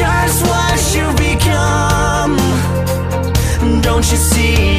just what you become. Don't you see?